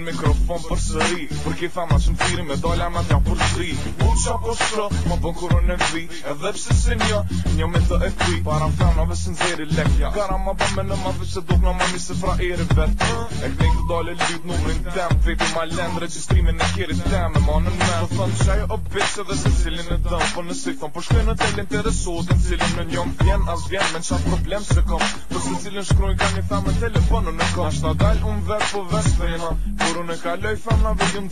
në mikrofon për sëri Për ki thama që në firë me dolla ma t'ja për sëri U qa apo shro, më bën po kur E vi Edhe pse si një, një me të e kri Para më kanove së nëzeri lekja Kara ma bën po me në ma vë që duk në ma misë fra i rivet E këtë një dolle lid në mërin tem Fejti ma lend, registrimin e kjeri tem E ma në me Po thënë që ajo o që dhe se cilin e dëm Po në si po shkën në telin të as Po Dikurën e kaloj fem na vidim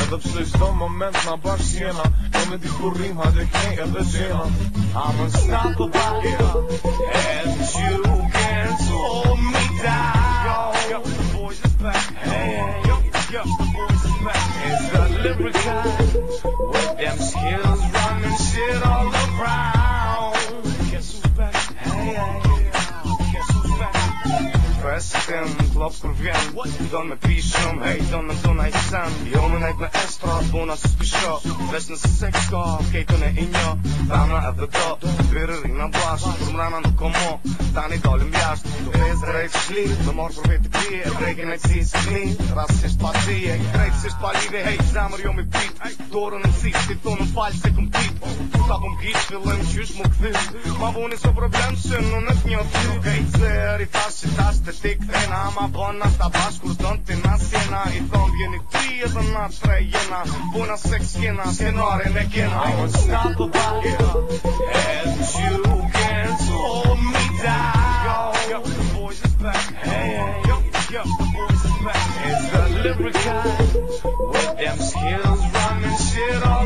Edhe pse shdo moment na bashk jena E me dikur rim hade knej edhe gjena I'm unstoppable And you can't hold me down Yo, the boys is back Hey, yo, yo, the boys is back It's the libertine With them skills running shit all around Guess who's back Hey, guess who's back Press them vop kur vjen Don me pi shumë, hey, don me dona i sen Jo me nejt me estra, bona së spisho Vesh në sek ka, kejton e injo Vemra e dhe do, birë rinë në bashkë Për mrena nuk o mo, tani dolim jashtë Do pes drejt shli, me morë për vetë kje E brekin e cis kni, rasisht pa tje E krejt sisht pa live, hey, zemër jo mi pit Dorën e cis, ti tonë në falj se këm pit Ta këm gjit, fillem qysh më këthit Ma vuni së problem, së në nës një të të të të Barna sta baskurtantena sena I Zambien i friheten när tröjorna På den sexkena, scenarien läckerna I won't stop och backa Älvtjugen tog mig down The boys is back Hey, yo, yo, the boys is back It's the lyrical With them skills running shit all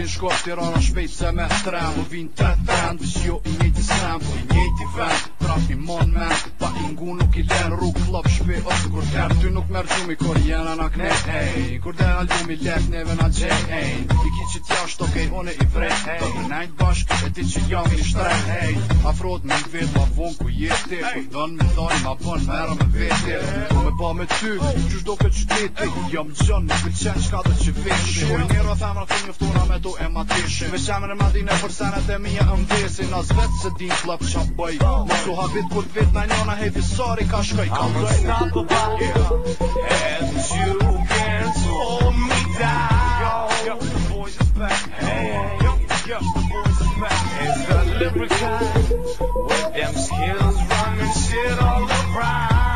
Tens gosto de ora aos peitos amastrado Vim tratando, se eu inhei de sambo, inhei de vã Próximo, man, Ngu nuk i len rrug flop shpe ose kur ter Ty nuk merë gjumi kur jena na kne hey, Kur den al gjumi lef neve na gje hey, Ti ki që t'ja shto kej one i vre hey, Do të nejt bashk e ti që jam i shtre hey, Afrot me në vetë, ma vonë ku jetë hey, Kur dën me thaj ma pon mërë me vetë hey, po me pa me ty, që shdo do këtë që t'jeti hey, Jam gjën me pëlqen qka dhe që veshë njëra femra me to e ma e madhine e mija më vesin As vetë se din klëp qa bëj habit kur t'vet në sahibi sorry Kaşkay kaldı. And you can't hold me down. The boys is back. Hey, yo, yo, the boys is back. It's the lyrical with them skills running shit all around.